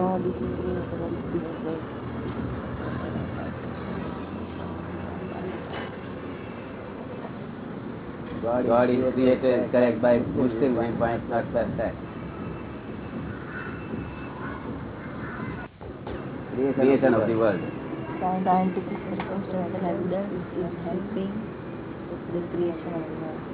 God is created correct by Muslim point, not perfect. Creation of the world. Scientific circumstantial evidence is helping the creation of the world.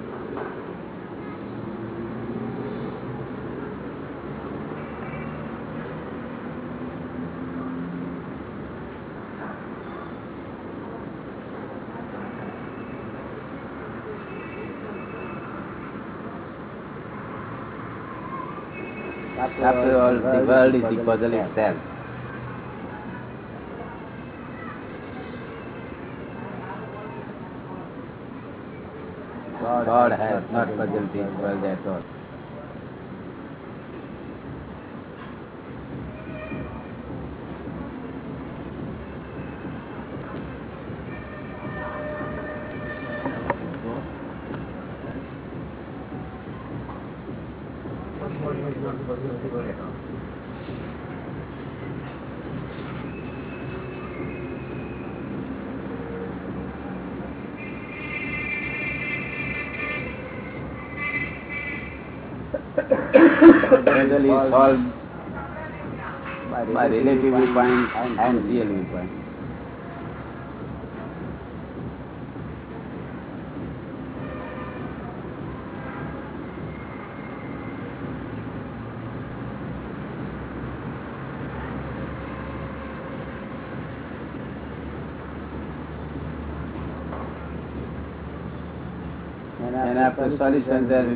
After all, the world is the puzzle itself. God has not puzzled this world at all. Is solved by relative viewpoint and real viewpoint.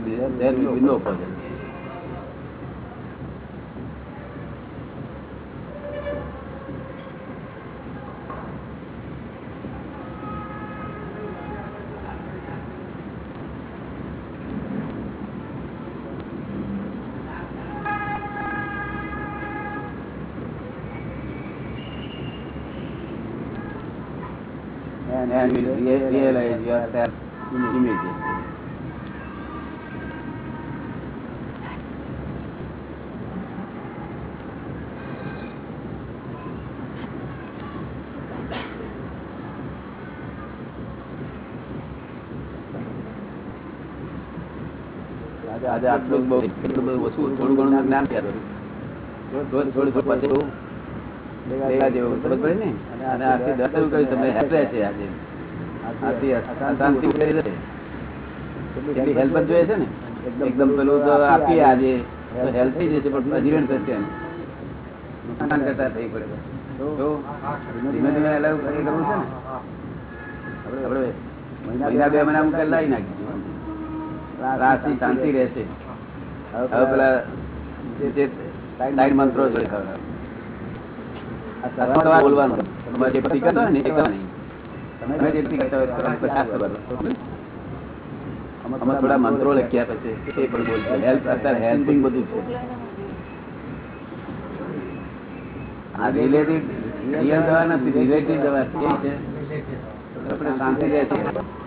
Be, there will be no puzzle. આજે આટલું બહુ એટલું બધું ઓછું થોડું ઘણું જ્ઞાન થોડું થોડું પછી તમને હેલ્પ રહેશે આજે. હેલ્પ જ જોઈએ છે ને? એકદમ પેલું આપીએ આજે. તો થઈ જશે, પણ અજીવન થશે. નુકસાન કરતા થઈ પડે તો ધીમે ધીમે છે ને? આપણે મહિના બે મહિના હું લાવી નાખીશું રાતની શાંતિ રહેશે. હવે પેલા જે સાઈડ મંત્રો છે. બોલવાનું. તમારે જે ભક્તિ કરતા હોય ને એ કરવાની. તમે જે ભક્તિ કરતા હોય પચાસ કરવાનું. આમાં થોડા મંત્રો લખ્યા પછી એ પણ બોલશે. હેલ્પ અત્યારે હેલ્પિંગ બધું છે. આ રિલેટિવ રિયલ દવા નથી રિલેટિવ દવા છે. છે. આપણે શાંતિ રહે છે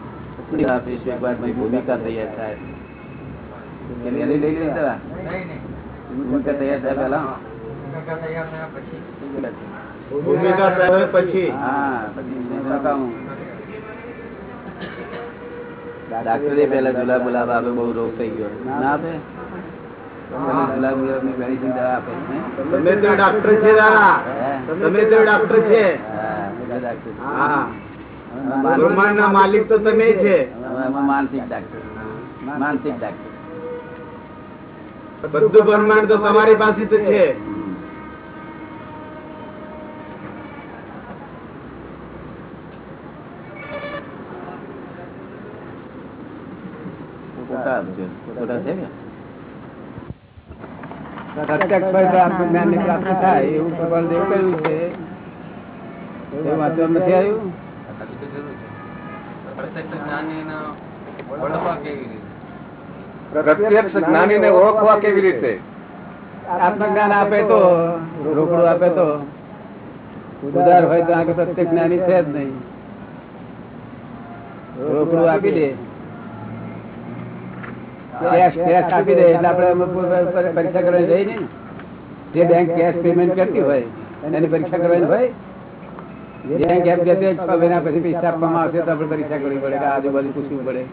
ભૂમિકા તૈયાર થાય. ભૂમિકા તૈયાર થાય ભૂમિકા સાહેબ પછી? હા પછી ડાક્ટરે પેલા જુલાબ ગુલાબ આપે બહુ રોગ થઈ ગયો. ના આપે? તમે ગુલાબની મેડિસિન દવા આપે. તમે તો ડાક્ટર છે દાદા તમે તો ડાક્ટર છે. હા, માનસિક- બ્રહ્માંડના માલિક તો તમે છે માનસિક ડાક્ટર માનસિક ડાક્ટર બધું બ્રહ્માંડ તો તમારી પાસે તો છે ને? પ્રત્યક્ષ પ્રાપ્તિ થાય એવું ભગવાન દેવ કહ્યું છે એ વાંચવા નથી આવ્યું પ્રત્યક્ષ જ્ઞાનીને ઓળખવા કેવી રીતે? આત્મજ્ઞાન આપે તો રોકડું આપે તો. ઉદાર હોય તો આગળ સત્ય જ્ઞાની છે જ નહીં. રોકડું આપી દે. કેશ કેશ આપી દે એટલે આપણે અમુક પરીક્ષા કરવાની જઈએ ને જે બેંક કેશ પેમેન્ટ કરતી હોય એની પરીક્ષા કરવાની હોય જે બેંક એમ કહેતી હોય છ મહિના પછી પૈસા આપવામાં આવશે તો આપણે પરીક્ષા કરવી પડે કે આજુબાજુ પૂછવું પડે.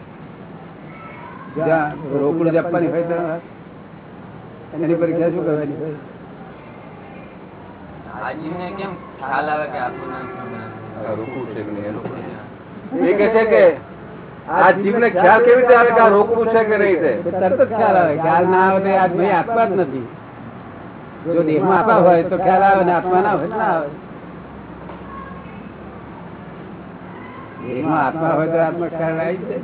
જ્યાં રોકડ જ આપવાની હોય તો એની પરીક્ષા શું કરવાની જ દેહમાં હોય તો ખ્યાલ આવે ને આત્મા ના હોય? ના આવે દેહમાં આત્મા હોય તો આત્મા ખ્યાલ આવી જાય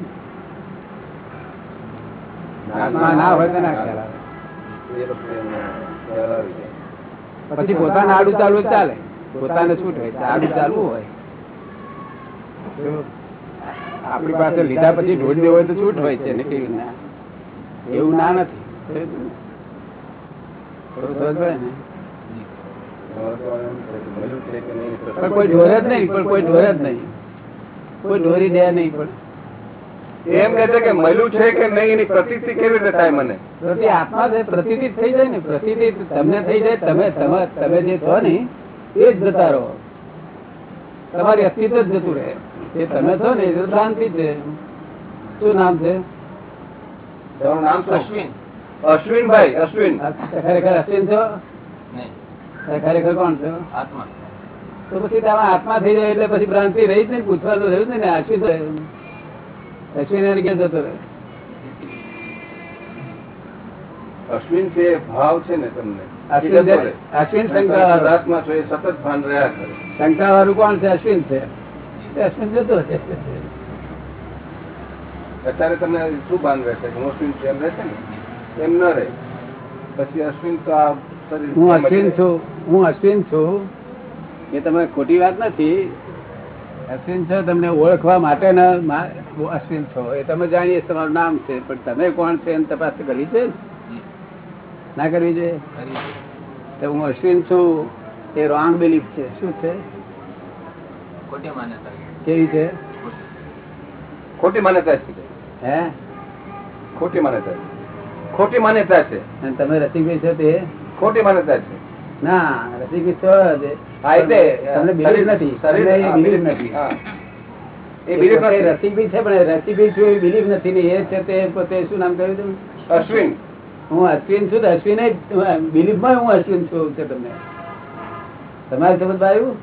આત્મા ના હોય તો ના ખ્યાલ આવે. પછી પોતાને આડું ચાલવું ચાલે. પોતાને છૂટ હોય આડું ચાલવું હોય. આપણી પાસે લીધા પછી ઢોળ દેવો હોય તો છૂટ હોય છે કેવી ના એવું ના નથી. એમ કોઈ ઢોરે જ નહીં પણ કોઈ ઢોરે જ નહીં. કોઈ ઢોરી દે નહીં પણ. એમ કે છે કે મળ્યું છે કે નહીં એની પ્રતિતિ કેવી રીતે થાય મને? પ્રતિ આત્મા છે પ્રતિતિ થઈ જાય ને પ્રતિતિ તમને થઈ જાય તમે તમે તમે જે છો ને એ જ જતા રહો. તમારી અસ્તિત્વ જ જતું રહે. એ તમે છો ને એ તો શાંતિ છે. શું નામ છે? તમારું નામ અશ્વિન. અશ્વિનભાઈ અશ્વિન. ખરેખર અશ્વિન છો? નહીં. ખરેખર કોણ છો? આત્મા. તો પછી તમે આત્મા થઈ જાય એટલે પછી ભ્રાંતિ રહી જ નહીં પૂછવાનું રહ્યું જ ને અશ્વિન અશ્વિન ક્યાં જતો રહે? અશ્વિન છે ભાવ છે ને તમને? અશ્વિન છો એ સતત ભાન રહ્યા કરે. શંકા વાળું કોણ છે? અશ્વિન છે. અશ્વિન જતો અત્યારે તમને શું ભાન રહેશે? હું અશ્વિન છે એમ રહેશે ને? એમ ન રહે. પછી અશ્વિન તો આ હું અશ્વિન છું હું અશ્વિન છું. એ તમે ખોટી વાત નથી. અશ્વિન છો તમને ઓળખવા માટે અશ્વિન છો એ તમે જાણીએ તમારું નામ છે પણ તમે કોણ છે એની તપાસ કરવી છે ના? કરવી જોઈએ? કરી તો હું અશ્વિન છું એ રોંગ બિલીફ છે. શું છે? ખોટી માન્યતા કેવી છે? ખોટી માન્યતા છે. હે? ખોટી માન્યતા છે. ખોટી માન્યતા છે. અને તમે રસિકભાઈ છો તે? ખોટી માન્યતા છે. ના. હા એટલે તમને બિલીફ નથી. શરીર તમને એ હા, બિલીફ નથી. હા. એ બિલીફ પોતે નથી. રસિકભાઈ છે પણ રસિકભાઈ છું એ બિલીફ નથી ને એ છે તે પોતે શું નામ કહ્યું તમે અશ્વિન. હું અશ્વિન છું તો અશ્વિન બિલીફમાં હું અશ્વિન છું છે તમને. તમારે સમજ આવ્યું?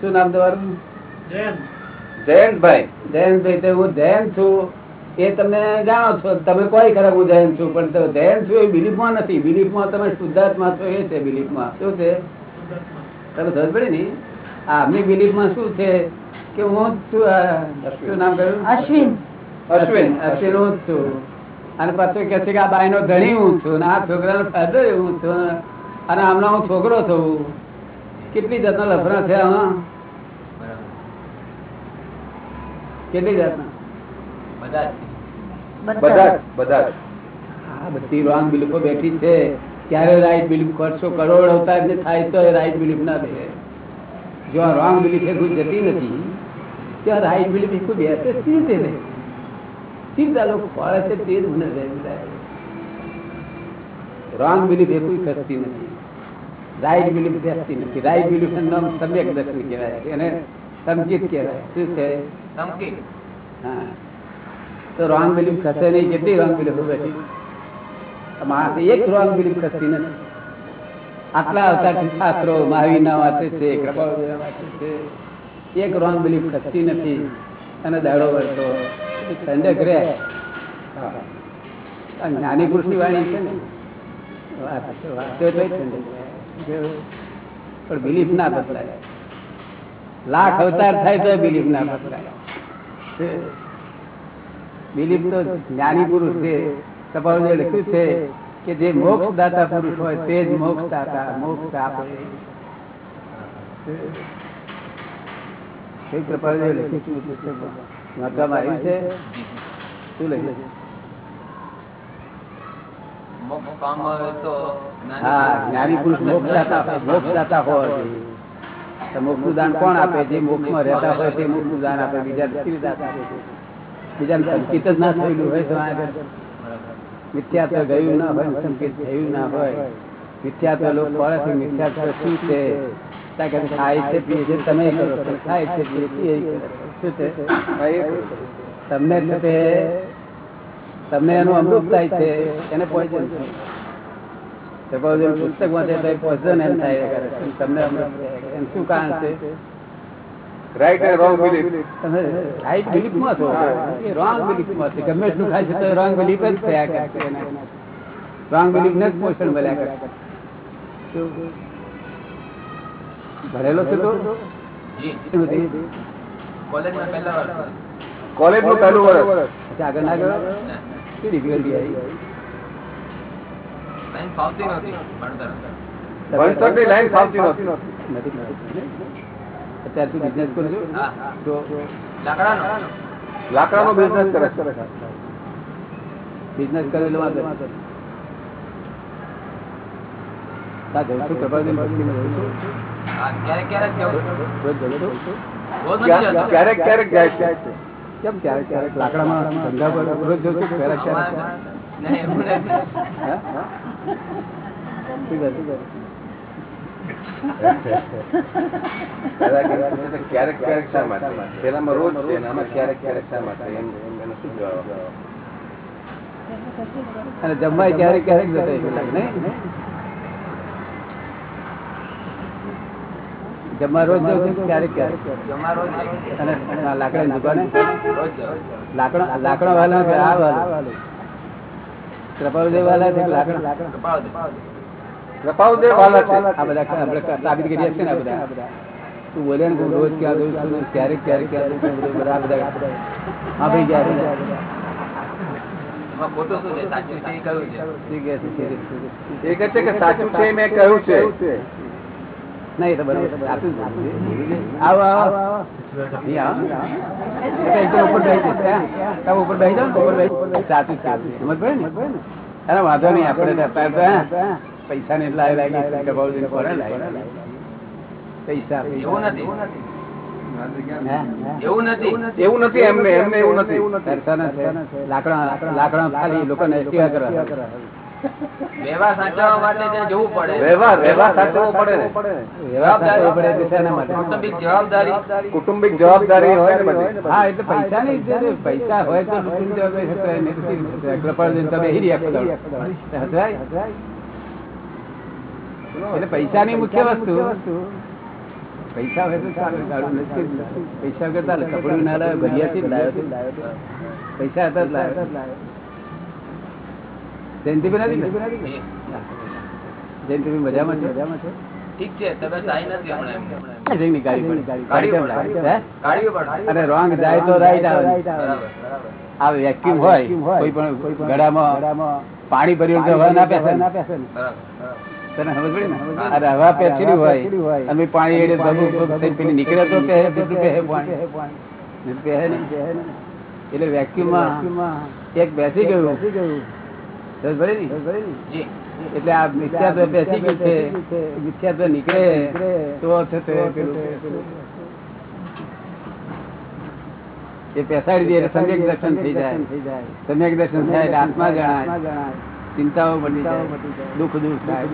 શું નામ તમારું? જયંતભાઈ. જયંતભાઈ તો હું જયંત છું. એ તમે જાણો છો તમે કોઈ ખરાબ હું જૈન છું પણ તો જયંત છું એ બિલીફમાં નથી. બિલીફમાં તમે શુદ્ધાત્મા છો એ છે બિલીફમાં શું છે? તમે સમજ પડે ને? આ આમની બિલીફમાં શું છે? કે હું છું શું નામ કહ્યું અશ્વિન. અશ્વિન. અશ્વિન હું જ છું. અને પાછું કે છે કે આ બાઈ નો ધણી હું છું અને આ છોકરાનો ફાધર હું છું અને આમનો હું છોકરો છું. કેટલી જાતના લફરા છે આમાં? કેટલી જાતના? બધા. બધા બધા જ બધી રોંગ બિલીફો બેઠી છે. ક્યારે રાઈટ બિલીફ કરશો? કરોડ અવતાર ને થાય તો રાઈટ બિલીફ ના દે. જો આ રોંગ બિલીફ એ કોઈ જતી નથી ત્યાં રાઈટ બિલીફ એ કોઈ બેસે જ તે ચિંતા લોકો ફળે છે તે જ મને રોંગ બિલીફ એ કોઈ ખસતી નથી. રાઈટ બિલીફ બેસતી નથી. રાઈટ બિલીફ નામ સમ્યક દર્શન કહેવાય. એને સમજીત કહેવાય. શું છે? સંકેત હા. તો રોંગ બિલીફ ખસે નહીં, કેટલી રોંગ બિલીફ બેઠી માણસ એક રોંગ બિલીફ ખસતી નથી. આટલા અવતારથી શાસ્ત્રો મહાવીર ના વાંચે છે એક રોંગ બિલીફ ખસતી નથી. અને દાડો વર્ષો ઠંડક રહે. જ્ઞાની પુરુષની. વાણી છે ને. પણ બિલીફ ના બદલાય. લાખ અવતાર થાય તો બિલીફ ના બદલાય. બિલીફ તો જ્ઞાની પુરુષ છે કપાળે લખ્યું છે કે જે મોક્ષ દાતા પુરુષ હોય તે જ મોક્ષ દાતા મોક્ષ આપે મોક્ષ મોક્ષ દાતા મોક્ષ દાતા દાન કોણ આપે? જે મોક્ષમાં રહેતા હોય તે મોક્ષ દાન આપે, બીજા રીતે આપે. બીજાને સંકેત જ ના થયેલું હોય તો આગળ બરાબર. મિથ્યા તો ગયું ના હોય, સંકેત થયું ના હોય. મિથ્યાત્વ લોકો પડે છે મિથ્યાત્વ શું છે? ખાય છે, પીએ છે, તમે ખાય છે. પીએ છીએ એ કરે છે. શું છે? તમને છે તે, તમને એનું અમૃત થાય છે, એને પોઈઝન છે. પુસ્તક વાંચે તો પોઈઝન એમ થાય તમને અમૃત. એનું શું કારણ છે? રાઈટ એન્ડ રોંગ બિલીફ તમે રાઈટ બિલીફમાં છો. એ રોંગ બિલીફમાં છે. ગમે એટલું ખાય છે તો રોંગ બિલીફ જ થયા કરશે રોંગ બિલીફને જ પોષણ મળ્યા કરશે ભરેલો છે તો? કોલેજનું પહેલું વર્ષ. પછી આગળ? ના ગયો શું ડિફિકલ્ટી આવી? ભણતર ભણતર. ની લાઈન ફાવતી નથી. અત્યારે તું બિઝનેસ કરું છું તો લાકડાનો? બિઝનેસ કરે. છે બિઝનેસ કરેલો વાંધો. હા, જઉં છું. જઉં છું. ક્યારેક ક્યારેક જાય છે. કેમ ક્યારેક ક્યારેક? લાકડામાં ધંધા પર રોજ જઉં છું ક્યારેક. ક્યારેક ક્યારેક ક્યારેક શા માટે? પેલામાં રોજ છે આમાં ક્યારેક ક્યારેક શા માટે? એમ એનો શું જવાબ અને જમવાય ક્યારેક ક્યારેક જતો? જમવા રોજ ક્યારેક ક્યારેક? અને લાકડા લાકડાની દુકાને? લાકડા લાકડા લાકડો લાકડો વાલા આ વાલો કૃપાળુદેવ વાલા છે લાકડા? કપાળ વાલા છે આ બધા આપણે સાબિત કરીએ છીએ ને આ બધા. તું બોલે ને રોજ ક્યાં દઉં છું ક્યારેક ક્યારેક ક્યાં દઉં છું બધું બધા બધા. હા ભાઈ ગયા બધા. એમાં ખોટું શું છે? સાચું છે સાચું મેં કહ્યું છે. નહીં તો બરાબર. સાચું જ બોલું છું. આવો આવો. અહીં આવો. એટલે એક તો ઉપર બેસી જશે, હા? તમે ઉપર બેસી જાઓ ઉપર બેસી સાચું જ સમજ પડે ને? અરે વાંધો નહીં આપણે પૈસા ને લાગે. પૈસા એવું નથી. એવું નથી. એવું નથી. એમને એમને એવું નથી. લાકડા લાકડા ખાલી લોકોને સેવા કરવા વ્યવહાર સાચવવા માટે જવું પડે. વ્યવહાર વ્યવહાર સાચવવો પડે ને. પડે. એટલે શેના માટે? કૌટુંબિક જવાબદારી. કુટુંબિક જવાબદારી હોય ને હા એટલે પૈસા નહીં પૈસા હોય તો કુટુંબ જવાબદારી તમે હીરી આપો તો હસવાય? પૈસા ની મુખ્ય વસ્તુ. પૈસા હોય તો ચાલે પૈસા કરતા કપડું ના લાવ્યો ઘડિયાથી જ લાવ્યો પૈસા હતા જ લાવ્યો જયંતિભાઈ નથી? જયંતિભાઈ મજામાં છે? મજામાં છે? અને રોંગ જાય તો રાઈટ આવે. બરાબર બરાબર આ વેક્યુમ હોય કોઈ પણ ગળામાં પાણી ભર્યું ના પેસે તને સમજ પડી ને? અરે હવા પેચેલી હોય અને પાણી એડે પેલી નીકળે તો પહે બીજું પહે પાણી. પહે નહીં. એટલે વેક્યુમમાં એક બેસી ગયું. સમજ પડી ને? એટલે આ મિથ્યાત્વ બેસી ગયું છે. મિથ્યાત્વ નીકળે તો એ પેસાડી દે એટલે સમ્યક દર્શન થઈ જાય. સમ્યક દર્શન થાય એટલે આત્મા જણાય. ચિંતાઓ મટી જાય. દુઃખ દૂર થાય.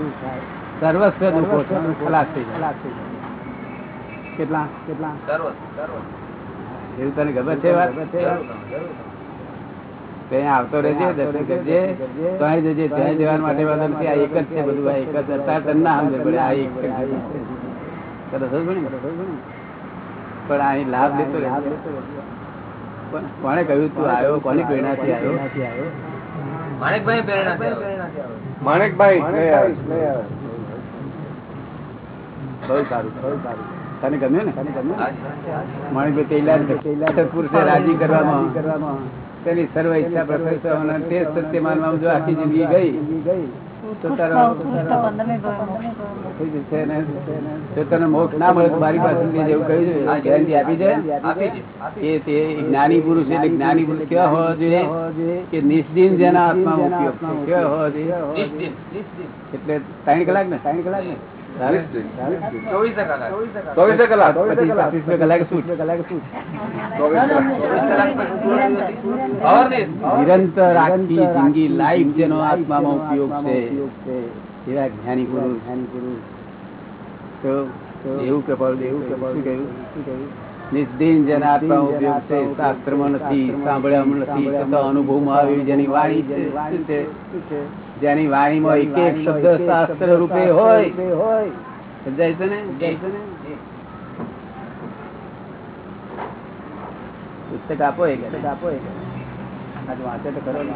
સર્વસ્વ દુઃખો ખલાસ થઈ જાય. કેટલા? કેટલા? એવું તને ખબર છે વાત? ત્યાં આવતો રહેજે દર્શન કરજે. ત્યાં જજે ત્યાં જવા માટે વાત નથી. આ એક જ છે બધું આ એક જ હતા તને ના સમજણ પડે આ એક સમજ? પણ અહીં લાભ લેતો કોને પણ કોણે કહ્યું તું આવ્યો? કોની પ્રેરણાથી આવ્યો? માણેકભાઈ પ્રેરણા માણેકભાઈ બહુ સારું બહુ સારું. તને ગમ્યું ને? તને ગમ્યું. માણિકભાઈ તૈલાર પુરુષે રાજી કરવામાં. કરવામાં. તેની સર્વ ઈચ્છા પ્રશંસા તે સત્ય માનવામાં જો આખી જિંદગી ગઈ. તો જ્ઞાની પુરુષ એટલે જ્ઞાની પુરુષ કેવા હોવા જોઈએ? કે નિષ્દિન જેના છે કેવા હોવા જોઈએ. એટલે ત્રણ કલાક ને? ત્રણ કલાક ને? ચોવીસે કલાક. ચોવીસે કલાક. નિરંતર. આખી જિંદગી લાઈફ જેનો આત્મામાં ઉપયોગ છે. એવા જ્ઞાની ગુરુ. જ્ઞાની ગુરુ તો એવું પડે એવું કે પડે કહ્યું? શું કહ્યું નિસ્દિન જેના આત્મા ઉપયોગ છે. શાસ્ત્રમાં નથી સાંભળ્યામાં નથી. છતાં અનુભવમાં આવી જેની વાણી છે? જેની વાણીમાં એક એક શબ્દ શાસ્ત્ર રૂપે હોય. સમજાય છે ને? પુસ્તક આપો એક. આપો એક. વાંચે તો ખરો ને.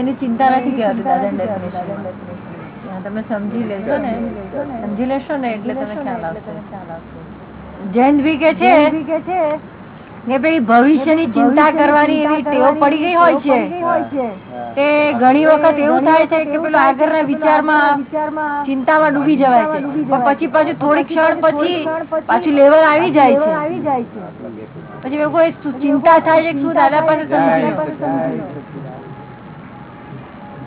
એની ચિંતા નથી કહેવાતી દાદા તમે સમજી લેશો ને. સમજી લેશો ને એટલે તમે ખ્યાલ આવશે. જૈન ભી કે છે. કે ભાઈ ભવિષ્યની ચિંતા કરવાની એવી ટેવ પડી ગઈ હોય છે. તે ઘણી વખત એવું થાય છે કે પેલો આગળના વિચારમાં ચિંતામાં ડૂબી જવાય છે. પણ પછી પાછું થોડી ક્ષણ પછી પાછું લેવલ આવી જાય છે. પછી એવું ચિંતા થાય છે શું દાદા પાસે સમજી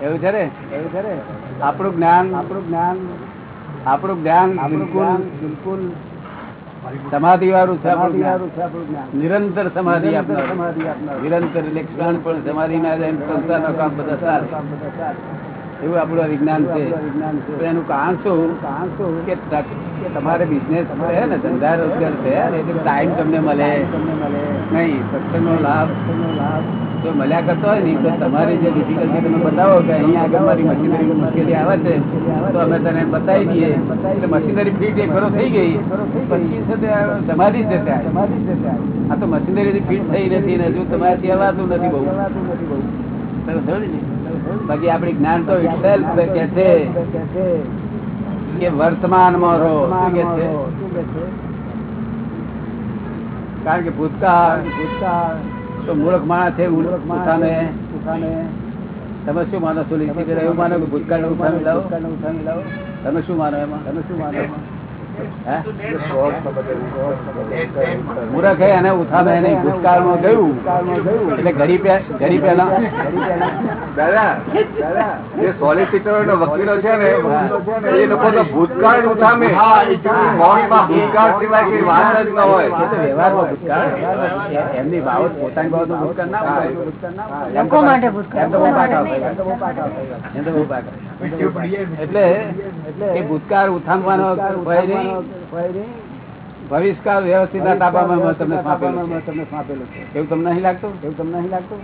એવું છે ને? એવું છે ને? આપણું જ્ઞાન આપણું જ્ઞાન આપણું જ્ઞાન બિલકુલ બિલકુલ સમાધિ વાળું છે. નિરંતર સમાધિ નિરંતર એટલે ક્ષણ પણ સમાધિ ના સંસારના કામ બધા ચાલે એવું આપણું વિજ્ઞાન છે. એનું કારણ શું? કે શું? કે તમારે બિઝનેસ છે ને ધંધા રોજગાર છે એટલે ટાઈમ તમને મળે. નહીં સત્સંગનો લાભ. જો મળ્યા કરતો હોય ને, તો તમારી જે ડિફિકલ્ટી તમે બતાવો કે અહીંયા આગળ મારી મશીનરી મુશ્કેલી આવે છે, તો અમે તને બતાવી દઈએ. એટલે મશીનરી ફીટ એક ફરો થઈ ગઈ. પછી છે તે સમાધિ જ જશે આ તો મશીનરી ફીટ થઈ નથી ને હજુ તમારાથી હવાતું નથી બહુ? બાકી આપણી જ્ઞાન તો ઇટસેલ્ફ કે છે કે વર્તમાનમાં રહો, શું કે છે? કારણ કે ભૂતકાળ ભૂતકાળ તો મૂર્ખ માણસ છે ઉઠાને તમે શું માનો છો? એવું માનો કે ભૂતકાળ ઉઠાવી લાવો. તમે શું માનો એમાં? તમે શું માનો એમાં? મૂર્ખ હે અને ઉઠાવે નહીં ભૂતકાળમાં ગયું એટલે ઘડી પે ઘડી પેલા દાદા દાદા જે સોલિસિટર નો વકીલો છે ને એ લોકો તો ભૂતકાળ ઉઠામે મોહનમાં ભૂતકાળ સિવાય કઈ વાત જ ન હોય તો વ્યવહારમાં ભૂતકાળ એમની બાબત પોતાની બાબત ભૂતકાળ ના હોય લોકો માટે ભૂતકાળ. એમ તો બહુ પાકા હોય. એમ તો બહુ પાકા હોય. એમ તો બહુ પાકા હોય. એટલે એ ભૂતકાળ ઉઠાવવાનો ભય નહીં ભવિષ્યકાળ વ્યવસ્થિત તાબામાં મેં તમને સોંપેલું છે. એવું તમને નહીં લાગતું? એવું તમને નહીં લાગતું?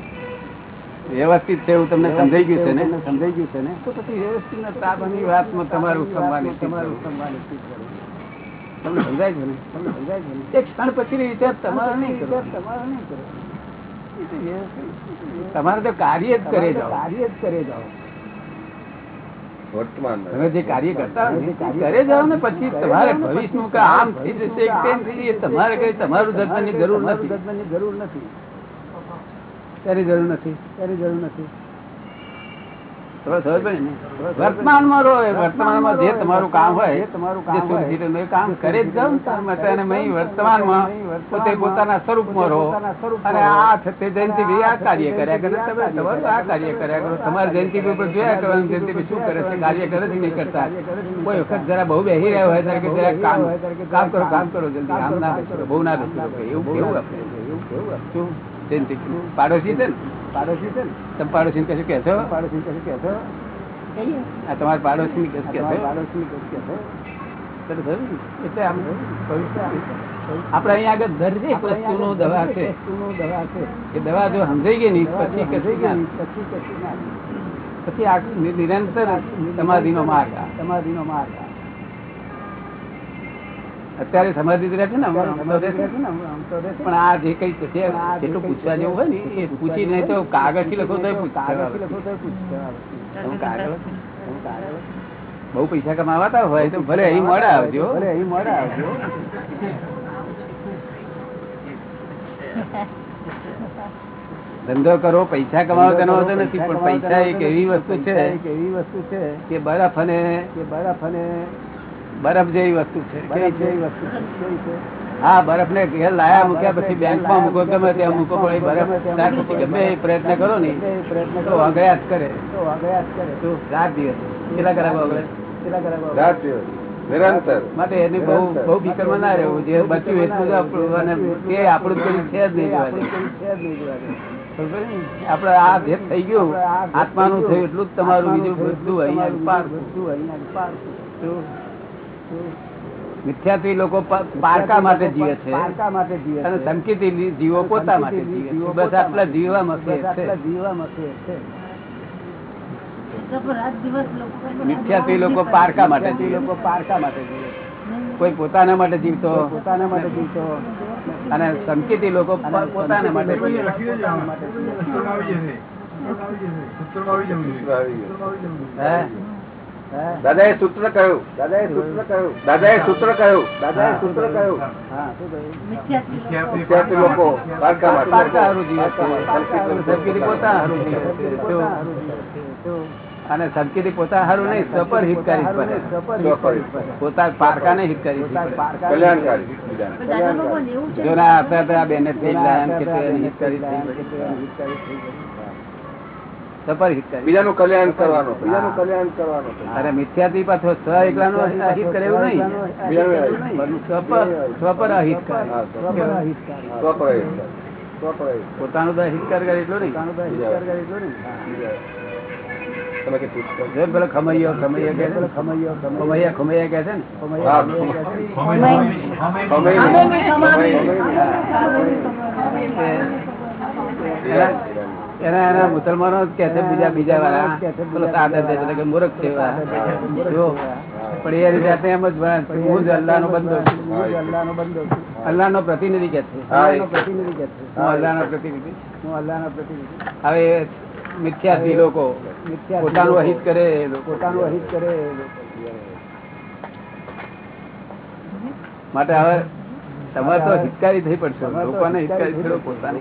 વ્યવસ્થિત છે એવું તમને સમજાઈ ગયું છે ને? સમજાઈ ગયું છે ને? તો પછી વ્યવસ્થિત ના તાબાની વાતમાં તમારું સમવાની તમારું સમવાની તમને સમજાય છે ને? તમને સમજાય છે ને? એક ક્ષણ પછી વિચાર તમારે નહીં કરો તમારે નહીં કરો. તમારે તો કાર્ય જ કરે જાઓ. કાર્ય જ કરે જાઓ. વર્તમાન તમે જે કાર્ય કરતા કરે જાઓ ને પછી તમારે ભવિષ્યનું કે આમ થઈ જશે તેમ થઈ જશે, તમારે કઈ તમારું દર્શનની જરૂર નથી. જરૂર નથી. તેની જરૂર નથી? તેની જરૂર નથી? વર્તમાનમાં રહો વર્તમાનમાં જે તમારું કામ હોય તમારું કામ કામ કરે જ વર્તમાનમાં પોતે પોતાના સ્વરૂપમાં રહો. અને આ છે જયંતિ આ કાર્ય કર્યા કરે. તમે તમારું આ કાર્ય કર્યા કરો. તમારે જયંતિ ઉપર જોયા કરવાનું જયંતિ શું કરે છે? કાર્ય કરે છે? નહીં કરતા. કોઈ વખત જરા બહુ બેસી રહ્યા હોય ત્યારે કે જરા કામ કામ કરો કામ કરો જલ્દી. આમ ના બહુ ના બેસો. એવું કેવું આપણે? શું? જયંતિ પાડોશી છે ને? પાડોશી છે ને? તમે પાડોશી કશું કહેશો? પાડોશી કશું કહેશો? આ તમારા પાડોશી ની કશું કહેશો? પાડોશી ની કશું કહેશો? એટલે આમ આપણે અહીંયા આગળ દરેક વસ્તુનું દવા છે. એ દવા જો સમજાઈ ગઈ નહીં પછી કશું ના. પછી આ નિ- નિરંતર સમાધિનો માર્ગ આ. સમાધિનો માર્ગ આ. અત્યારે સમાધિ રહે છે ને. પણ આ જે કઈ છે જેટલું પૂછવા જેવું હોય ને એ પૂછી નહીં તો કાગળથી લખો તો કાગળ લખો તો તમે કાગળ તમે કાગળ બહુ પૈસા કમાવાતા હોય તો ભલે અહીં મોડા આવજો. ભલે અહીં મોડા આવજો. ધંધો કરો પૈસા કમાવો તેનો વાંધો નથી પણ પૈસા એક એવી વસ્તુ છે એવી વસ્તુ છે કે બરફ અને કે બરફ અને બરફ જેવી વસ્તુ છે. હા બરફ ને ઘેર લાયા મૂક્યા પછી બેંકમાં મૂકો ગમે ત્યાં મૂકો પણ એ બરફ ગમે એ પ્રયત્ન કરો ને જ કરે. તો વાગયા જ કરે. તો રાત દિવસ. કેટલા કરાવો આગળ કેટલા કરાવો રાત દિવસ. નિરંતર. માટે એની બહુ બહુ ફિકરમાં ના રહેવું જે બચ્યું એટલું જ આપણું અને તે આપણું કઈ છે જ નહીં? આપણે આ જે થઈ ગયું. આત્માનું થયું એટલું જ તમારું બીજું બધું અહીંયા પાર શું? મિથ્યાત્વી લોકો પારકા માટે જીવે છે. અને ધમકીથી જીવો પોતા માટે જીવે બસ આટલા જીવવા મસે છે. મિથ્યાત્વી લોકો પારકા માટે જીવે લોકો પારકા માટે જીવે કોઈ પોતાના માટે જીવતો. પોતાના માટે જીવતો. અને સંકેતી લોકો પોતાના માટે જીવે. દાદા એ સૂત્ર કહ્યું. દાદા એ સૂત્ર કહ્યું. દાદા એ સૂત્ર કહ્યું. દાદા એ સૂત્ર કહ્યું. હા, શું કહ્યું? વિદ્યાર્થી લોકો. પારકા માટે પારકા હારું જીવે છે. પોતા હારું જીવે અને સંકેતી પોતા હારું નહીં સપર હિતકારી. સ્વપરિ- પોતા પારકાને હિતકારી હિત કરી કલ્યાણકારી. જો ના હતા આ બેને થઈ ગયા હિતકારી થઈ. સપર હિતકારી. બીજાનું કલ્યાણ કરવાનું. બીજાનું કલ્યાણ કરવાનું. અરે મિથ્યાથી પાછો સ્વ એકલાનો અહિત કરે એવું નહીં. સ્વપર સ્વપર અહિત કરે. સ્વપ્રયત્ન. પોતાનું તો હિતકાર કરે એટલું નહીં. ખમૈયો ખમૈયો કે ને, ખમૈયા ખમૈયા કે છે. ને હા. એના- એના મુસલમાનો કે છે બીજા બીજા વાળા. કે મૂર્ખ છે પણ એ રીતે એમ જ હું જ અલ્લાહનો બંધો છું. અલ્લાહનો પ્રતિનિધિ કે છે પ્રતિનિધિ કે છે હું અલ્લાહનો પ્રતિનિધિ. હું અલ્લાહનો પ્રતિનિધિ. હવે મિથ્યાથી લોકો પોતાનું અહિત કરે પોતાનું અહિત કરે માટે હવે તમારે તો હિતકારી થઈ પડશે. લોકોને હિતકારી છેડો પોતાને.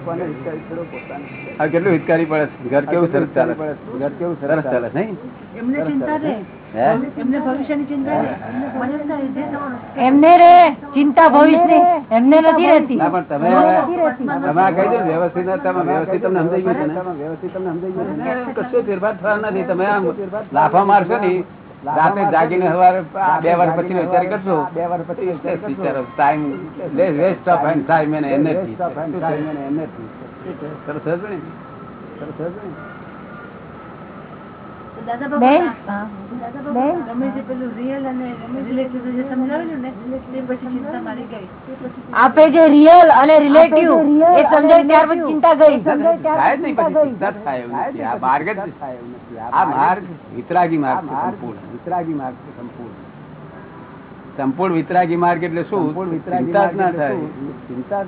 આ કેટલું હિતકારી પડે છે? ઘર કેવું સરસ ચાલે છે? ઘર કેવું સરસ ચાલે નહીં? એમને ચિંતા રહે એમને ભવિષ્યની ચિંતા રહે મને એમ થાય જે થવાનું એમને રે. ચિંતા ભવિષ્યની એમને નથી રહેતી. ના પણ તમે તમે આ કહી દો વ્યવસ્થિત તમે વ્યવસ્થિત તમને સમજાઈ ગયું છે ને? વ્યવસ્થિત તમને સમજાઈ ગયું કશું ફેરફાર નથી. તમે આમ લાફા મારશો ને રાતે જાગીને સવારે બે વાર પછી વિચાર કરશો. બે વાર પછી વિચાર time waste of time energy સરસ? સરસ જ ને? દાદા બાબા તમે જે પેલું રિયલ અને રિલેટિવ જે સમજાવેલું ને તે પછી ચિંતા મારી ગઈ. આપે જે રિયલ અને રિલેટિવ એ સમજાય ત્યાર પછી ચિંતા ગઈ. થાય નહીં પછી ચિંતા થાય આ માર્ગ જ આ માર્ગ વિતરાગી માર્ગ સંપૂર્ણ. વિતરાગી માર્ગ સંપૂર્ણ. સંપૂર્ણ વિતરાગી માર્ગ એટલે શું? ચિંતા જ ના થાય.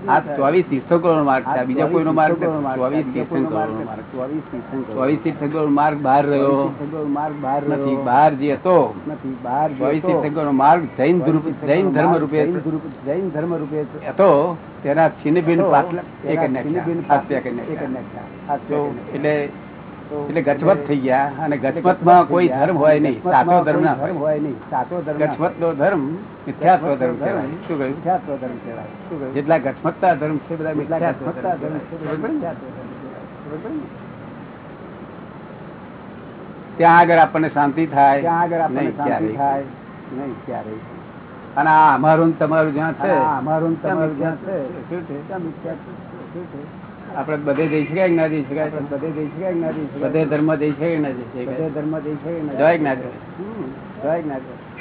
આ ચોવીસ તીર્થંકરો નો માર્ગ છે. બીજા કોઈનો માર્ગ ચોવીસ તીર્થંકરો માર્ગ ચોવીસ તીર્થંકરો માર્ગ બહાર રહ્યો. નથી બહાર જે હતો. ચોવીસ તીર્થંકરો નો માર્ગ જૈન ધર્મ જૈન ધર્મ રૂપે જૈન ધર્મ રૂપે હતો. તેના છિન્ન ભિન્ન પાટલા એક એટલે એટલે ગચમત થઈ ગયા અને ગચમતમાં કોઈ ધર્મ હોય નહીં. સાચો ધર્મ ના હોય. નહીં. સાચો ધર્મ ગચમત નો ધર્મ મિથ્યાત્વ ધર્મ કહેવાય. શું કહ્યું? મિથ્યાત્વ ધર્મ કહેવાય. જેટલા ગચમતતા ધર્મ છે બધા મિથ્યાત્વ ધર્મ છે. ત્યાં આગળ આપણને શાંતિ થાય. ત્યાં આગળ આપણને શાંતિ થાય. નહીં ક્યારે અને આ અમારું તમારું જ્યાં છે અમારું તમારું જ્યાં છે. શું છે? આપણે બધે જઈ શકાય ના જઈ શકાય? બધે જઈ શકાય ના જઈ શકાય? બધે ધર્મ જઈ શકાય કે ના જઈ શકાય? બધે ધર્મ જઈ શકાય ના જવાય ના જવાય ના જવાય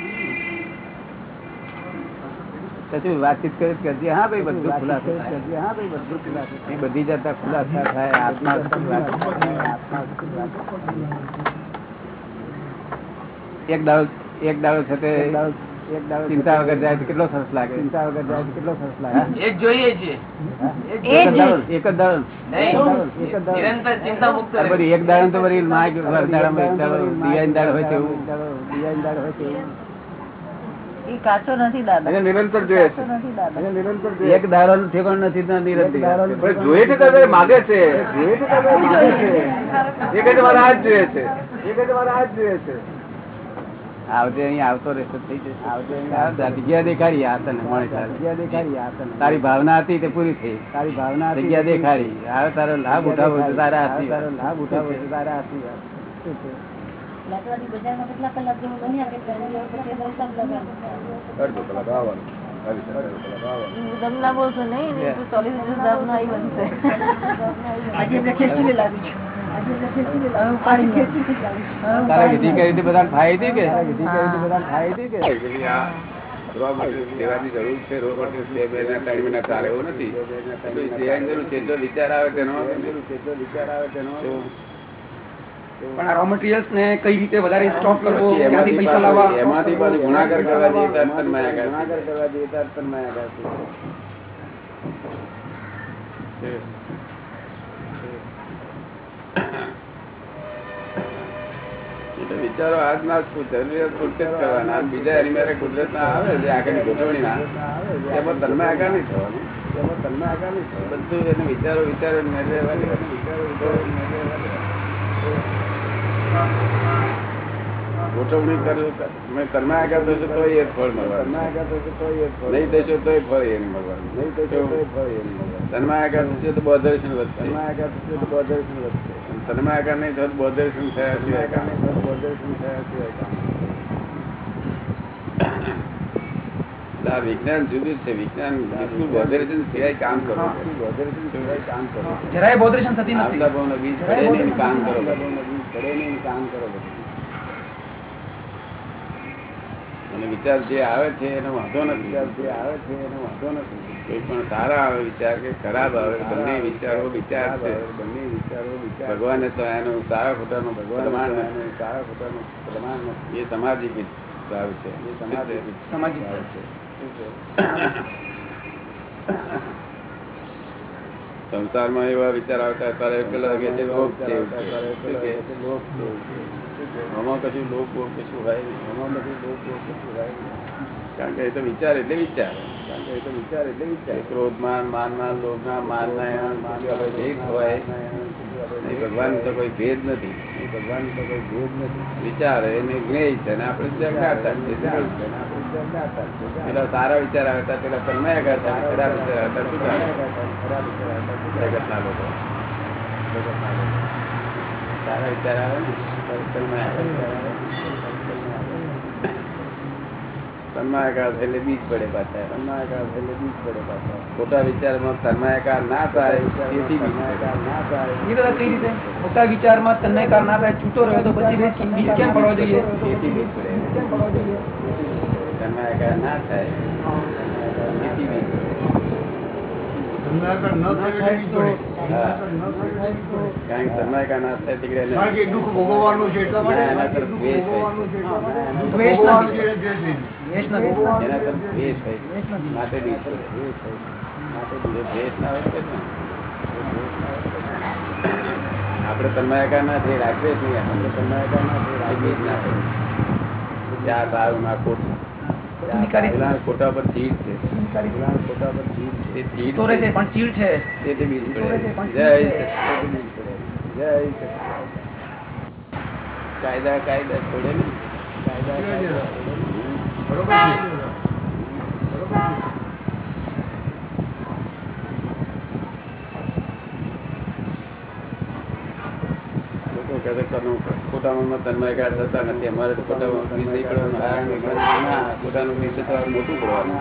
વાતચીત કરી કરજે. હા ભાઈ બધું ખુલાસો કરજે. હા ભાઈ બધું ખુલાસો એ બધી જતા ખુલાસા થાય. આત્મા એક દાડો એક દાડો છે તે ચિંતા વગર જાય તો કેટલો સરસ લાગે. ચિંતા વગર જાય તો કેટલો સરસ લાગે. એક જોઈએ છે. એક જ દળ એક જ દાડો? નહીં. એક જ દાડો? નિરંતર ચિંતા મુક્ત રહે. બધી એક દાડો તો વળી માઇક દાડામાં એક દાડો હોય તેવું. દિવાળી દાડો હોય તેવું. કાચો નથી દાદા. નિરંતર જોઈએ છે. એક દાડો નું ઠેકાણું નથી નિરંતર જોઈએ. છે દાદા માગે છે. જોઈએ છે દાદા એ માગે છે. એ કહે છે મારે જ જોઈએ છે. એ કહે છે મારે આ જ જોઈએ છે. આવજે અહીં આવતો રહેશે થઈ જશે. આવજે જગ્યા દેખાડી આ તને મળે જગ્યા દેખાડી આ તને તારી ભાવના હતી તે પૂરી થઈ. તારી ભાવના જગ્યા દેખાડી. હવે તારો લાભ ઉઠાવો છે તારા તારો લાભ ઉઠાવો છે? તારા હાથી બોલશો નહીં એમને ખેંચીને લાવી છું. આજે એમને ખેંચીને લાવી હવે પાડી ખેંચીને લાવી છું તારા વિધિ કરી હતી બધાને થાય હતી કે વિધિ કરી હતી બધાને થાય હતી કે? કે રો લેવાની જરૂર છે રો બે બે ત્રણ મહિના ચાલે એવું નથી એટલું લેવાની જરૂર છે જો વિચાર આવે તેનો વિચાર આવે તેનો પણ આ રો મટીરિયલ્સ ને કઈ રીતે વધારે સ્ટોક કરવો? એમાંથી પૈસા લાવવા. એમાંથી પાછું ગુણાકાર કરવા જઈએ ત્યારે માયા ગુણાકાર કરવા જઈએ ત્યારે તન્માયાકાર વિચારો આજના જરૂરિયાત પૂરતે જ કરવાના. બીજા એની કુદરત ના આવે જે આગળની ગોઠવણી ના એમાં તન્માયાકાર નહીં થવાનું. એમાં તન્માયાકાર નહીં થવાનું. બધું એને વિચારો વિચારો મેળવેવાની વિચારો વિચારો ગોઠવણી કરું મેં તન્માયાકાર થશે તો એ ફળ મળવાનું. તન્માયાકાર થશે તોય એ ફળ. નહીં થશો તો એ ફળ એને મળવાનું. નહીં થશે એ ફળ એ નહીં તન્મા તન્માયાકાર થશે તો બોધર્શન વધશે. તન્માયાકાર થશે તો બોધર્શન વધશે. તન્માયાકાર નહીં થશે બોધર્શન થયા સિવાય કામ તન્માયાકાર નહીં થશે તો બોધર્શન થયા સિવાય કામ. આ વિજ્ઞાન જુદું છે વિજ્ઞાન બિલકુલ બોધર્શન સિવાય કામ કરો બોધર્શન સિવાય કામ કરો. જરાય બોધરેશન થતી નથી કામ કરો બધું. કામ કરો બધું. અને વિચાર જે આવે છે એનો વાંધો નથી વિચાર જે આવે છે એનો વાંધો નથી કોઈ પણ સારા આવે વિચાર કે ખરાબ આવે બંને વિચારો વિચાર છે બંને વિચારો વિચાર ભગવાને તો એનો સારા ખોટાનો. અને સારા ખોટાનો પ્રમાણ. એ સામાજિક ભાવ છે એ સામાજિક સામાજિક ભાવ છે. સંસારમાં એવા વિચાર આવતા ત્યારે પેલા કે છે લોભ છે એવું કે. શું કે? લોભ છે. આમાં કશું લોક વોક કશું હોય નહીં. આમાં બધું લોક વોક કશું હોય નહીં. કારણ કે એ તો વિચાર એટલે વિચાર. કારણ કે એ તો વિચાર એટલે વિચાર. ક્રોધ માન માન માન લોભ ના માન ના ભેદ હોય ભગવાન તો કોઈ ભેદ નથી. ભગવાન તો કોઈ ભેદ નથી. વિચાર એને જ્ઞેય છે અને આપણે જગાડતા પેલા સારા વિચાર આવતા પેલા તન્મયાકાર કરતા ખરાબ વિચાર આવતા શું કરે જગતના લોકો. સારા વિચાર આવે ને. તન્મયાકાર એટલે બીજ પડે પાછા તન્માયકાર એટલે બીજ પડે પાછા. ખોટા વિચારમાં તન્માયકાર ના થાય તેથી વિનાયકાર ના થાય એ કઈ રીતે? ખોટા વિચારમાં તન્માયકાર ના થાય છૂટો રહ્યો તો પછી બીજ કેમ પડવા જોઈએ? તેથી બીજ પડે. કેમ પડવા જોઈએ તન્માયાકાર ના થાય. તેથી બીજ પડે. તન્માયાકાર ન થઈ રાખીએ જ નહીં. આપણે તન્માયાકાર ના થઈ રાખીએ બીજ ના. પડે ચા સારું ખોટું ખોટા પર ચીડ છે. ખોટા પર ચીડ છે. રહે છે. પણ ચીડ છે. તે બીજ રહે છે, પણ જય. જય કાયદા કાયદા છોડે નહીં. કાયદા કાયદા બરોબર છે. બરોબર છે. લોકો કહે છે કે તમે ખોટા મનમાં તન્મયકાર થતા નથી અમારે તો ખોટા મનમાં બીજ નહીં પડવાનું હારણ નહીં પડવાનું. ના ખોટાનું બીજ તો તમારે મોટું પડવાનું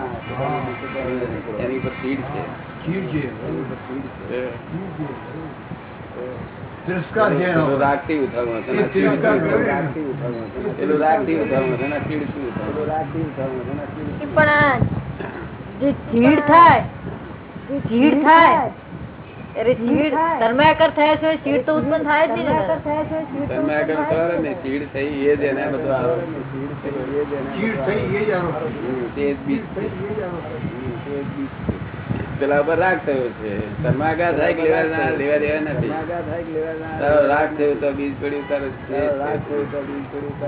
એની પર ચીડ છે ચીડ છે. એ તિરસ્કાર છે રાગથી ઉઠાવવાનું છે ને ચીડ તિરસ્કાર. ઉઠાવવાનું. પેલું રાગથી ઉઠાવવાનું છે ઉઠાવવાનું. પણ જે ચીડ થાય ચીડ થાય છે તો ઉત્પન્ન થાય જ નહીં ને દાદા. ને ચીડ થઈ એ જ એને બધું આવે. ચીડ થઈ એ જ આરોપ. હમ, તે જ બીજ. છે. પેલા પર રાગ થયો છે. ધર્માગા થાય કે લેવા ના લેવા દેવા નથી. તારો રાગ થયો તો બીજ પડ્યું તારો રાગ થયો તો બીજ પડ્યું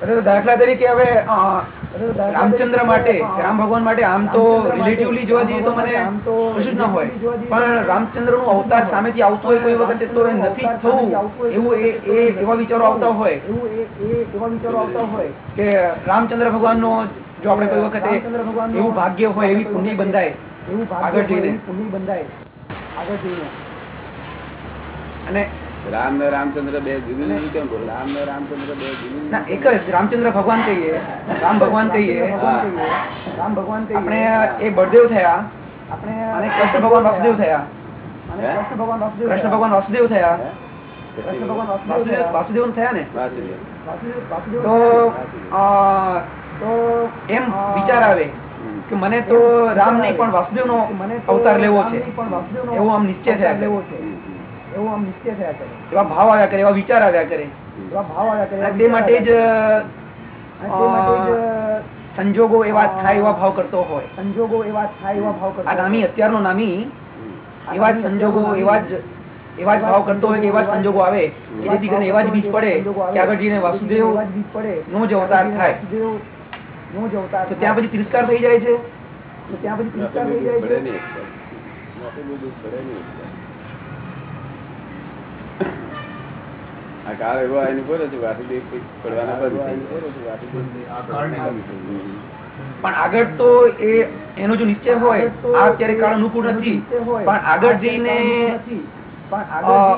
તારો દાખલા તરીકે હવે રામચંદ્ર માટે રામ ભગવાન માટે આમ તો રિલેટિવલી જોવા જઈએ તો મને કશું જ ના હોય. પણ રામચંદ્રનું અવતાર સામેથી આવતું હોય કોઈ વખતે તો નથી થવું. એવું એ એવા વિચારો આવતા હોય એવા વિચારો આવતા હોય. કે રામચંદ્ર ભગવાન નો જો આપણે કોઈ વખતે એવું ભાગ્ય હોય એવી પુણ્ય બંધાય એવું આગળ જઈને પુણ્ય બંધાય. આગળ જઈને. અને રામ ને રામચંદ્ર બે જુદી કેમ બોલ? રામ ને રામચંદ્ર બે જુદી ના એક જ રામચંદ્ર ભગવાન કહીએ. રામ ભગવાન કહીએ. રામ ભગવાન કહીએ. આપણે એ બળદેવ થયા. આપણે અને કૃષ્ણ ભગવાન વાસુદેવ થયા. અને કૃષ્ણ ભગવાન વાસુદેવ થયા. કૃષ્ણ ભગવાન વાસુદેવ વાસુદેવ થયા. ને? વાસુદેવ. તો તો એમ વિચાર આવે કે મને તો રામ નહીં પણ વાસુદેવ નો અવતાર લેવો છે. એવો આમ નિશ્ચય થયા લેવો છે. એવો આમ નિશ્ચય થયા કરે. એવા ભાવ આવ્યા કરે એવા વિચાર આવ્યા કરે. એવા ભાવ આવ્યા કરે તે માટે જ સંજોગો એવા થાય એવા ભાવ કરતો હોય. સંજોગો એવા થાય એવા ભાવ કરતો આ નામી અત્યારનો નામી એવા જ સંજોગો એવા જ એવા જ ભાવ કરતો હોય કે એવા જ સંજોગો આવે. કે જેથી કરીને એવા જ બીજ પડે કે આગળ જઈને વાસુદેવ નો જ અવતાર થાય. તો ત્યાં પછી તિરસ્કાર થઈ જાય છે? તો ત્યાં પછી તિરસ્કાર થઈ જાય છે નહીં એકવાર. આટલું બધું પડે નહીં એકવાર. આ કાળ એવો આવીને બોલે છું વાસુદેવ પડવાના. પણ આગળ તો એ એનો જો નિશ્ચય હોય આ અત્યારે કાળ અનુકૂળ નથી. પણ આગળ જઈને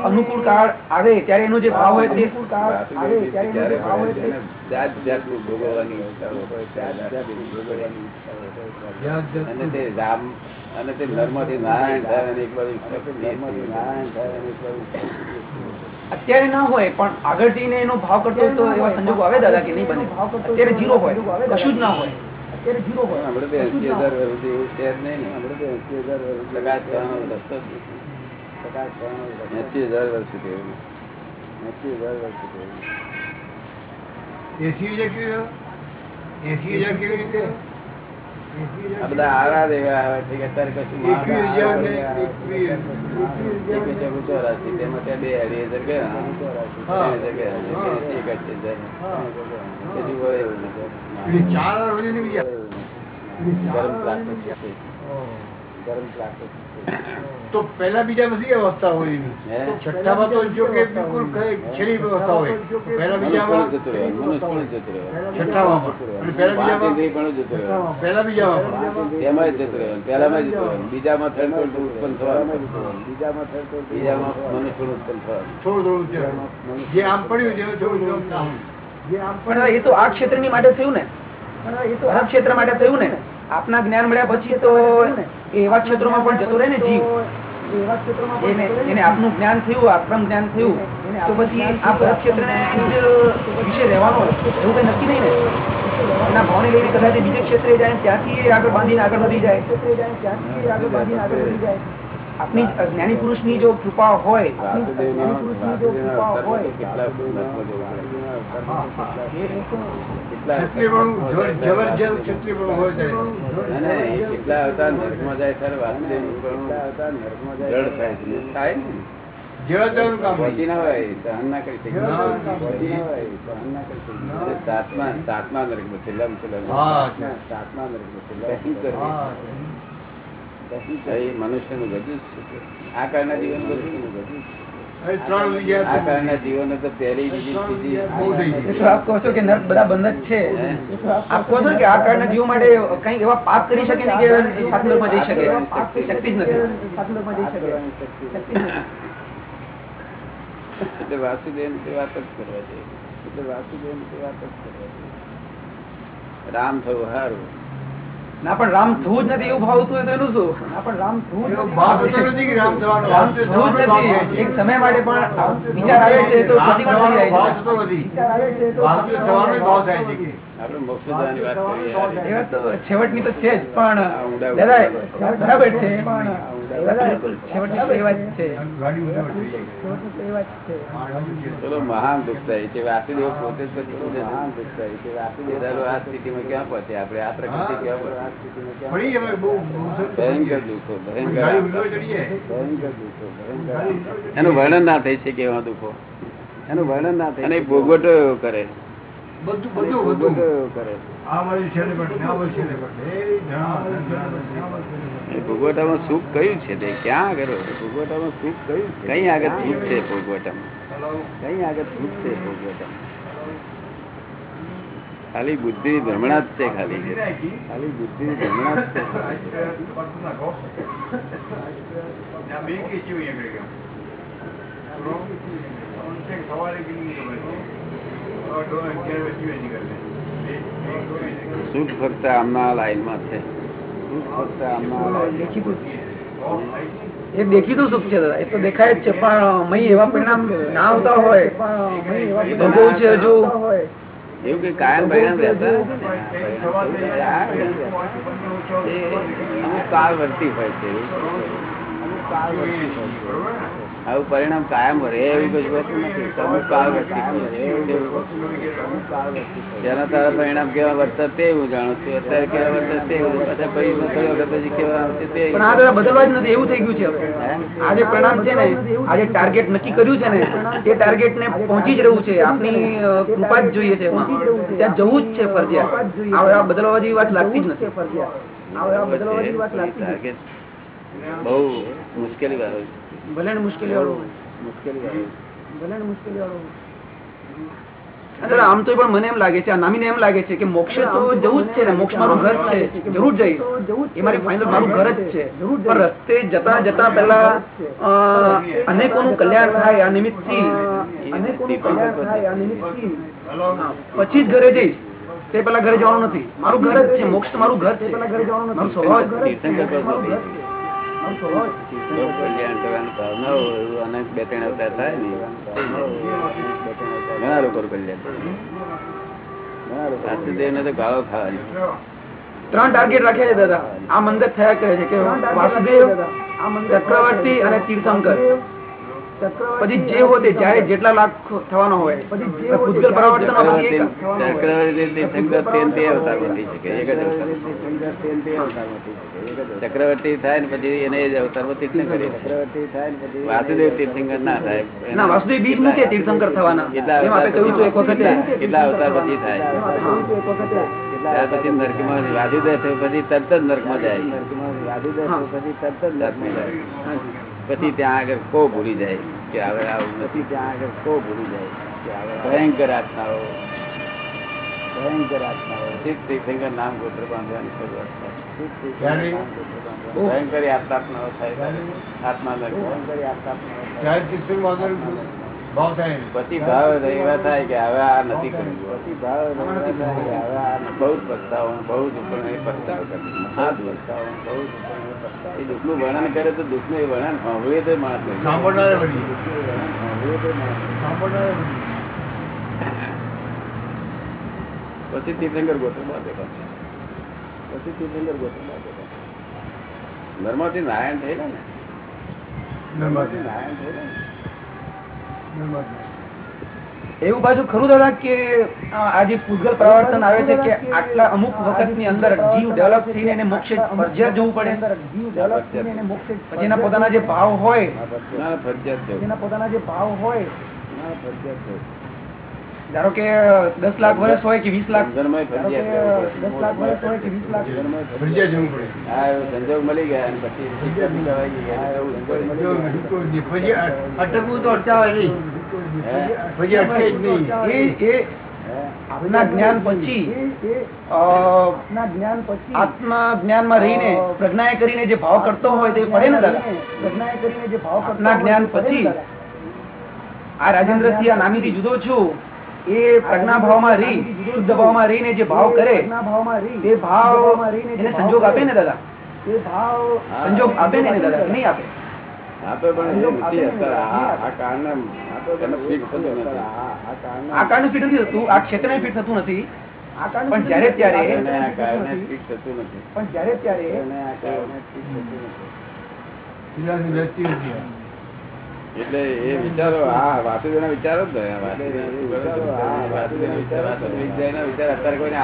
અનુકૂળ કાળ આવે ત્યારે એનો જે ભાવ હોય તે અને તે રામ અને તે નર્મથી નારાયણ થાય અને એક બાજુ નારાયણ થાય અને એક બાજુ અત્યારે ના હોય પણ આગળ જઈને એનો ભાવ કરતો હોય તો એવા સંજોગો આવે દાદા કે નહીં બને? અત્યારે જીરો હોય. કશું જ ના હોય. અત્યારે જીરો હોય. હમણાં તો એંસી હજાર વર્ષ એવું નહીં ને. એંસી હજાર વર્ષ પ્રકાશ થવાનો રસ્તો જ નથી. પ્રકાશ થવાનો રસ્તો. એંસી હજાર વર્ષ. હજાર સુધી એસી હજાર કેવી રીતે? એસી હજાર કેવી રીતે? એસી આ બધા આરા એવા આવે છે અત્યારે કશું રાશિ, તેમાં ત્યાં બે અઢી હજાર ગયા. એક અઢી હજાર. એવું નથી. ગરમ પ્લાસ્ટિક છે. ગરમ તો પહેલા બીજા બધી અવસ્થા હોય છઠ્ઠામાં તો જો કે બિલકુલ છેલ્લી અવસ્થા હોય પહેલા બીજામાં મનુષ્ય જતું રહે, મનુષ્ય જતું રહે. છઠ્ઠામાં પણ. પહેલા બીજામાં જતું રહે. પહેલા બીજામાં પણ. એમાં જ જતું રહે. પહેલામાં જ જતું રહે. બીજામાં થર્ડ કોડ ઉત્પન્ન થવાનું. બીજામાં મનુષ્ય ઉત્પન્ન થવાનું. થોડું થોડું છે. જે આમ પડ્યું છે થોડું થોડું આમ. પડ્યું એ તો આ ક્ષેત્રની માટે થયું ને એ તો આ ક્ષેત્ર માટે થયું ને આપના જ્ઞાન મળ્યા પછી તો એવા ક્ષેત્રોમાં પણ જતો રહે ને જીવ. એને આપનું જ્ઞાન થયું આક્રમ જ્ઞાન થયું તો પછી આ ક્ષેત્ર વિશે રહેવાનો એવું કઈ નક્કી નહીં ને. એના ભાવને લઈને કદાચ બીજે ક્ષેત્રે જાય ત્યાંથી આગળ બાંધીને આગળ વધી જાય. આપની આગળ બાંધીને આગળ વધી હોય વાસુદેવનો- જ્ઞાની પુરુષની જો ક્ષત્રિયપણું હોય કેટલા અવતાર નરકમાં જાય ત્યારે વાસુદેવનું થાય ને સાતમા સાતમા નરકમાં છેલ્લામાં છેલ્લા હા. સાતમા નરકમાં છેલ્લા શું કરવું? હા. નું બધું ગજુ જ છે. આ કાળના જીવન બધું તો પહેલી બીજી આપ કહો છો કે નર્ક બધા બંધ જ છે. આપ કહો છો કે આ કાળના જીવો માટે કઈ એવા પાપ કરી શકે ને કે સાતલોકમાં જઈ શકે? શક્તિ જ નથી. સાતલોકમાં જઈ શકે. શક્તિ જ નથી. એટલે વાસુદેવ તે વાત જ કરવા છે એટલે વાસુદેવ તે વાત જ કરવા છે રામ થયું સારું ના પણ રામ થવું જ નથી એવું ભાવતું હોય તો એનું શું? ના પણ રામ થવું. એક સમય માટે પણ વિચાર આવે છે તો વિચાર આવે છે તો છેવટની તો છે જ પણ બરાબર છે. ચલો મહાન દુઃખદાયી છે. વાસુદેવ પોતે જ છે. મહાન દુઃખદાયી છે. વાસુદેવ આ સ્થિતિમાં ક્યાં પહોંચે આપણે? આ પ્રકૃતિ ક્યાં ભયંકર દુઃખો ભયંકર. ભયંકર દુઃખો ભયંકર એનું વર્ણન ના થઈ શકે એવા દુઃખો. એનું વર્ણન ના થાય અને ભોગવટો કરે. બધું બધું કરે ભોગવટામાં સુખ કયું છે? તે ક્યાં આગળ ભોગવટામાં સુખ કયું છે? કઈ આગળ સુખ છે ભોગવટામાં કઈ આગળ સુખ છે ભોગવટામાં ખાલી બુદ્ધિ ભ્રમણા જ છે ખાલી. ખાલી બુદ્ધિ ભ્રમણા જ છે. સવારે સુખ ફક્ત આમના લાઈનમાં છે. સુખ ફક્ત આમના દેખીતું એ દેખીતું સુખ છે દાદા. એ તો દેખાય જ છે પણ મય એવા પરિણામ ના આવતા હોય. ભોગવવું છે હજુ. એવું કે કાયમ પરિણામ રહેતા? કાળ વર્તી હોય છે અમુક વર્તી હોય છે. આવું પરિણામ કાયમ રહે એવી કોઈ વસ્તુ નથી. અમુક કાળ વર્તી જેના તારા પરિણામ કેવા વર્તત તે હું જાણું છું. અત્યારે કેવા વર્તત તે હું પછી પછી થયો કે પછી કેવા આવશે તે પણ આ દાદા બદલવા જ નથી. એવું થઈ ગયું છે આજે પરિણામ છે ને આજે ટાર્ગેટ નક્કી કર્યું છે ને તે ટાર્ગેટ ને પહોંચી જ રહ્યું છે. આપની કૃપા જ જોઈએ છે ત્યાં જવું જ છે ફરજિયાત. બદલવા જેવી વાત લાગતી જ નથી. ફરજિયાત આ બદલવા જેવી વાત લાગતી બહુ મુશ્કેલી વાળો છે. ભલે ને મુશ્કેલી વાળું મુશ્કેલી ભલે ને મુશ્કેલી વાળું આમ તો પણ મને એમ લાગે છે આ નામીને એમ લાગે છે કે મોક્ષે તો જવું જ છે ને મોક્ષ મારું ઘર છે જરૂર જઈશ. એ મારી ફાઇનલ મારું ઘર જ છે પણ રસ્તે જતા જતા પેલા અ, અનેકોનું કલ્યાણ થાય આ નિમિત્તથી. અનેકોનું કલ્યાણ થાય આ નિમિત્તથી. હા, પછી જ ઘરે જઈશ. તે પેલા ઘરે જવાનું નથી. મારું ઘર જ છે મોક્ષ મારું ઘર છે. મારું ઘર નથી. લોક કલ્યાણ કરવાની ભાવના હોય એવું અનેક બે ત્રણ અવતાર થાય ને ઘણા લોકો કલ્યાણ. વાસુદેવને તો ગાળો ખાવાની. ત્રણ ટાર્ગેટ રાખ્યા છે દાદા. આ મંદિર થયા કરે છે કે વાસુદેવ ચક્રવર્તી અને તીર્થંકર. પછી જે હોતે જેટલા લાખ થવાનો હોય. ભૂતગલ પરાવર્તન ચક્રવર્તી થાય ને પછી એને જ અવતારમાં તીર્થંકર વાસુદેવ તીર્થંકર ના થાય. ના વાસુદેવ બીજ મૂકે તીર્થંકર થવાના? કેટલા એમ આપણે કહ્યું હતું એક વખતે કેટલા- અવતાર પછી થાય. ત્યાર પછી નરકમાં વાસુદેવ થયો પછી તરત જ નરકમાં જાય. હા. નરકમાં જાય. પછી ત્યાં આગળ કો ભૂલી જાય કે હવે આવું નથી? ત્યાં આગળ કો ભૂલી જાય કે હવે ભયંકર આત્માઓ. ભયંકર આત્માઓ. તીર્થંકર નામ ગોત્ર બાંધવાની શરૂઆત થાય. ભયંકર આત્માઓ થાય આત્મા ભયંકર ભાવ પછી ભાવ એવા થાય કે હવે આ નથી કરવું. પછી ભાવ કે હવે આ બહુ જ પસ્તાવો બહુ જ પસ્તાવો કરે આ જ પસ્તાવો બહુ જ એ પસ્તાવો. એ વર્ણન કરે તો દુઃખનું વર્ણન સાંભળીએ તો માણસ પછી તીર્થંકર ગોત્ર પાછું. તીર્થંકર ગોત્ર. નર્મદાથી નારાયણ થયેલા ને નર્મદા. નારાયણ થયેલા ને. એવું બાજુ ખરું દાદા કે આ જે પ્રવર્તન આવે છે કે આટલા અમુક વખતની અંદર જીવ ડેવલપ થઈને એને મોક્ષે ફરજિયાત જવું પડે પછી એના પોતાના જે ભાવ હોય ફરજિયાત એના પોતાના જે ભાવ હોય ફરજિયાત ધારો કે દસ લાખ વર્ષ હોય કે વીસ લાખ જવું. દસ લાખ વર્ષ હોય કે વીસ લાખ ફરજિયાત ફરજિયાત જવું પડે. હા, સંજોગ મળી ગયા પછી અટકવું તો અટકાવાય નહીં. ફરજિયાત અટકે જ. એ એ હે? આપના જ્ઞાન પછી આત્મા રહીને, પ્રજ્ઞાએ કરીને જે ભાવ કરતો હોય તે પડે ને દાદા આપના જ્ઞાન પછી, આ રાજેન્દ્ર સિંહ આ નામીથી જુદો છું, એ પ્રજ્ઞા ભાવમાં રહી, શુદ્ધ ભાવમાં રહીને જે ભાવ કરે એ ભાવ એને સંજોગ આપે ને દાદા સંજોગ આપે ને દાદા નહીં આપે આપે પણ એ આ- કારણે. આ કારણે ફિટ નથી. થતું આ ક્ષેત્રને ફિટ થતું નથી. પણ જ્યારે ત્યારે. પણ જયારે ત્યારે. એટલે એ વિચારો હા વાસુદેવ ના વિચારો જ ને વાસુદેવના વિચારો વિચાર વાસુદેવ વિચાર. અત્યારે કોઈને